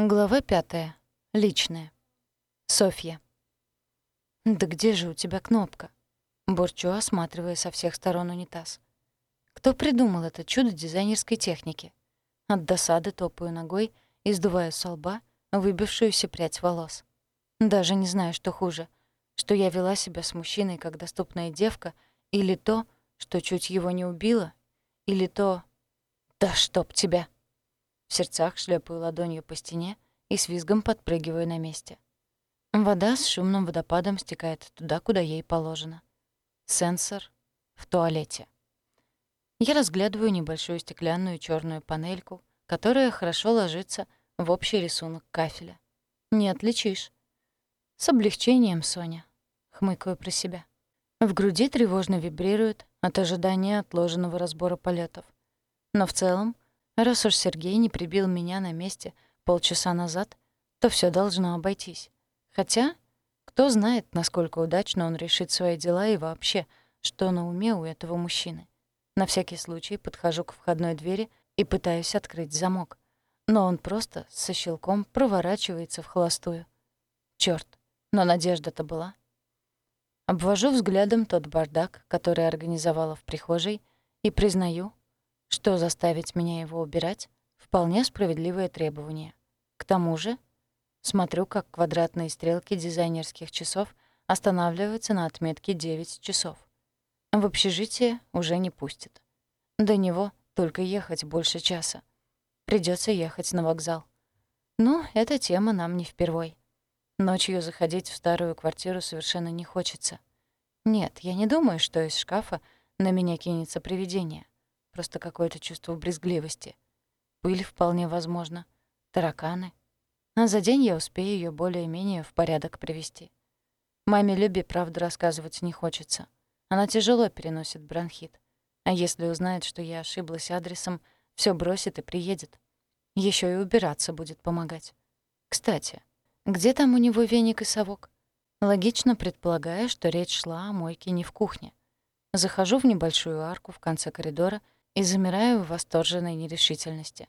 Глава пятая. Личная. Софья. «Да где же у тебя кнопка?» Бурчу, осматривая со всех сторон унитаз. Кто придумал это чудо дизайнерской техники? От досады топаю ногой и сдуваю со лба выбившуюся прядь волос. Даже не знаю, что хуже, что я вела себя с мужчиной как доступная девка, или то, что чуть его не убила, или то... «Да чтоб тебя!» В сердцах шлепаю ладонью по стене и с визгом подпрыгиваю на месте. Вода с шумным водопадом стекает туда, куда ей положено. Сенсор в туалете. Я разглядываю небольшую стеклянную черную панельку, которая хорошо ложится в общий рисунок кафеля. Не отличишь. С облегчением, Соня. Хмыкаю про себя. В груди тревожно вибрирует от ожидания отложенного разбора полетов. Но в целом Раз уж Сергей не прибил меня на месте полчаса назад, то все должно обойтись. Хотя, кто знает, насколько удачно он решит свои дела и вообще, что на уме у этого мужчины. На всякий случай подхожу к входной двери и пытаюсь открыть замок. Но он просто со щелком проворачивается в холостую. Чёрт, но надежда-то была. Обвожу взглядом тот бардак, который организовала в прихожей, и признаю, что заставить меня его убирать — вполне справедливое требование. К тому же смотрю, как квадратные стрелки дизайнерских часов останавливаются на отметке 9 часов. В общежитие уже не пустят. До него только ехать больше часа. Придется ехать на вокзал. Ну, эта тема нам не впервой. Ночью заходить в старую квартиру совершенно не хочется. Нет, я не думаю, что из шкафа на меня кинется привидение — Просто какое-то чувство брезгливости. Пыль вполне возможно. Тараканы. А за день я успею ее более-менее в порядок привести. Маме Любе правду рассказывать не хочется. Она тяжело переносит бронхит. А если узнает, что я ошиблась адресом, все бросит и приедет. Еще и убираться будет помогать. Кстати, где там у него веник и совок? Логично предполагая, что речь шла о мойке не в кухне. Захожу в небольшую арку в конце коридора — и замираю в восторженной нерешительности.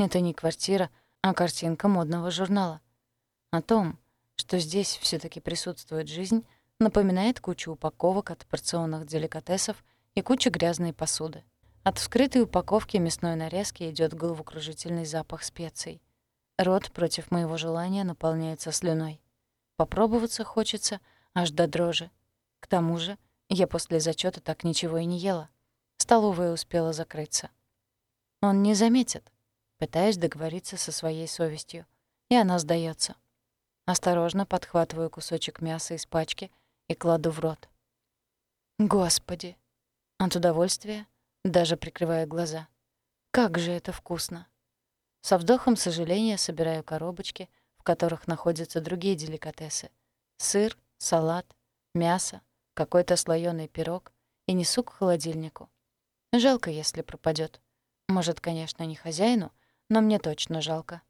Это не квартира, а картинка модного журнала. О том, что здесь все таки присутствует жизнь, напоминает кучу упаковок от порционных деликатесов и куча грязной посуды. От вскрытой упаковки мясной нарезки идет головокружительный запах специй. Рот против моего желания наполняется слюной. Попробоваться хочется аж до дрожи. К тому же я после зачета так ничего и не ела. Столовая успела закрыться. Он не заметит, пытаясь договориться со своей совестью, и она сдается. Осторожно подхватываю кусочек мяса из пачки и кладу в рот. Господи! От удовольствия, даже прикрывая глаза. Как же это вкусно! Со вздохом сожаления собираю коробочки, в которых находятся другие деликатесы. Сыр, салат, мясо, какой-то слоёный пирог и несу к холодильнику. Жалко, если пропадет. Может, конечно, не хозяину, но мне точно жалко.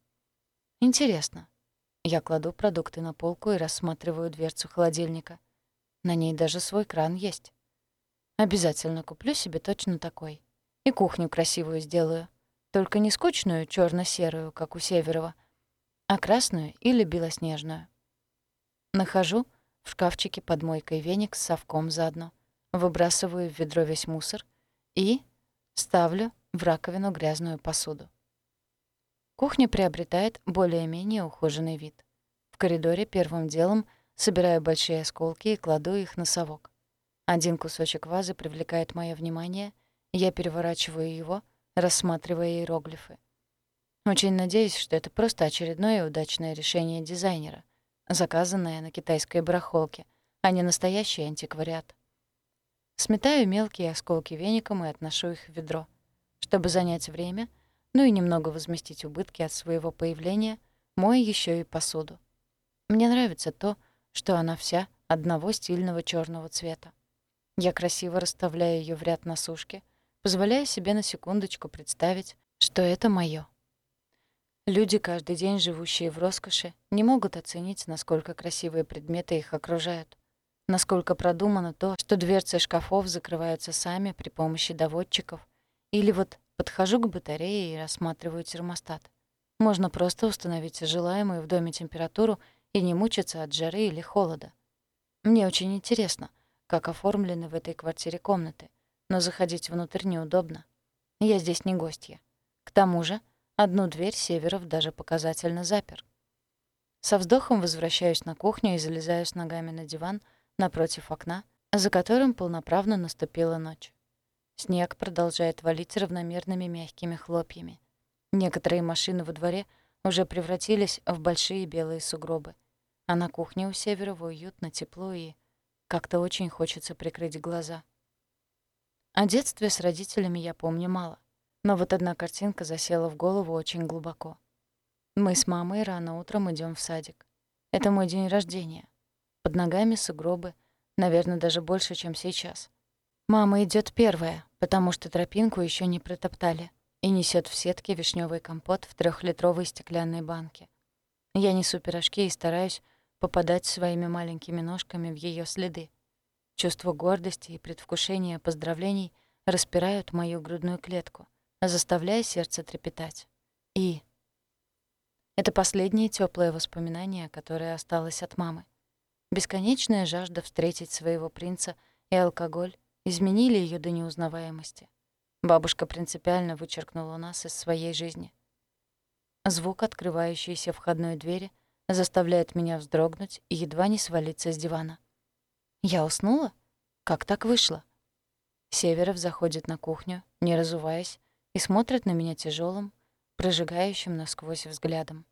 Интересно. Я кладу продукты на полку и рассматриваю дверцу холодильника. На ней даже свой кран есть. Обязательно куплю себе точно такой. И кухню красивую сделаю. Только не скучную черно серую как у Северова, а красную или белоснежную. Нахожу в шкафчике под мойкой веник с совком заодно. Выбрасываю в ведро весь мусор и ставлю в раковину грязную посуду. Кухня приобретает более-менее ухоженный вид. В коридоре первым делом собираю большие осколки и кладу их на совок. Один кусочек вазы привлекает мое внимание, я переворачиваю его, рассматривая иероглифы. Очень надеюсь, что это просто очередное удачное решение дизайнера, заказанное на китайской барахолке, а не настоящий антиквариат. Сметаю мелкие осколки веником и отношу их в ведро. Чтобы занять время, ну и немного возместить убытки от своего появления, мою еще и посуду. Мне нравится то, что она вся одного стильного черного цвета. Я красиво расставляю ее в ряд на сушке, позволяя себе на секундочку представить, что это моё. Люди, каждый день живущие в роскоши, не могут оценить, насколько красивые предметы их окружают насколько продумано то, что дверцы шкафов закрываются сами при помощи доводчиков, или вот подхожу к батарее и рассматриваю термостат. Можно просто установить желаемую в доме температуру и не мучиться от жары или холода. Мне очень интересно, как оформлены в этой квартире комнаты, но заходить внутрь неудобно. Я здесь не гостья. К тому же одну дверь Северов даже показательно запер. Со вздохом возвращаюсь на кухню и залезаю с ногами на диван напротив окна, за которым полноправно наступила ночь. Снег продолжает валить равномерными мягкими хлопьями. Некоторые машины во дворе уже превратились в большие белые сугробы. А на кухне у Северова уютно, тепло и как-то очень хочется прикрыть глаза. О детстве с родителями я помню мало. Но вот одна картинка засела в голову очень глубоко. Мы с мамой рано утром идем в садик. Это мой день рождения. Под ногами сугробы, наверное, даже больше, чем сейчас. Мама идет первая, потому что тропинку еще не протоптали, и несет в сетке вишневый компот в трехлитровой стеклянной банке. Я несу пирожки и стараюсь попадать своими маленькими ножками в ее следы. Чувство гордости и предвкушения поздравлений распирают мою грудную клетку, заставляя сердце трепетать. И это последнее теплое воспоминание, которое осталось от мамы. Бесконечная жажда встретить своего принца и алкоголь изменили ее до неузнаваемости. Бабушка принципиально вычеркнула нас из своей жизни. Звук открывающейся входной двери заставляет меня вздрогнуть и едва не свалиться с дивана. Я уснула? Как так вышло? Северов заходит на кухню, не разуваясь, и смотрит на меня тяжелым, прожигающим насквозь взглядом.